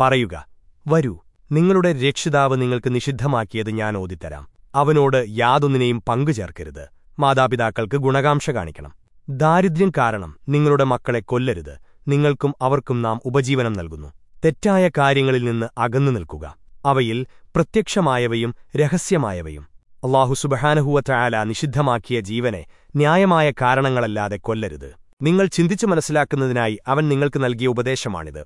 പറയുക വരൂ നിങ്ങളുടെ രക്ഷിതാവ് നിങ്ങൾക്ക് നിഷിദ്ധമാക്കിയത് ഞാൻ ഓതിത്തരാം. അവനോട് യാതൊന്നിനെയും പങ്കുചേർക്കരുത്. മാതാപിതാക്കൾക്ക് ഗുണകാംക്ഷ കാണിക്കണം. ദാരിദ്ര്യം കാരണം നിങ്ങളുടെ മക്കളെ കൊല്ലരുത്. നിങ്ങൾക്കും അവർക്കും നാം ഉപജീവനം നൽകുന്നു. തെറ്റായ കാര്യങ്ങളിൽ നിന്ന് അകന്നു നിൽക്കുക. അവയിൽ പ്രത്യക്ഷമായവയും രഹസ്യമായവയും. അള്ളാഹു സുബഹാനഹുവറ്റയാല നിഷിദ്ധമാക്കിയ ജീവനെ ന്യായമായ കാരണങ്ങളല്ലാതെ കൊല്ലരുത്. നിങ്ങൾ ചിന്തിച്ചു മനസ്സിലാക്കുന്നതിനായി അവൻ നിങ്ങൾക്ക് നൽകിയ ഉപദേശമാണിത്.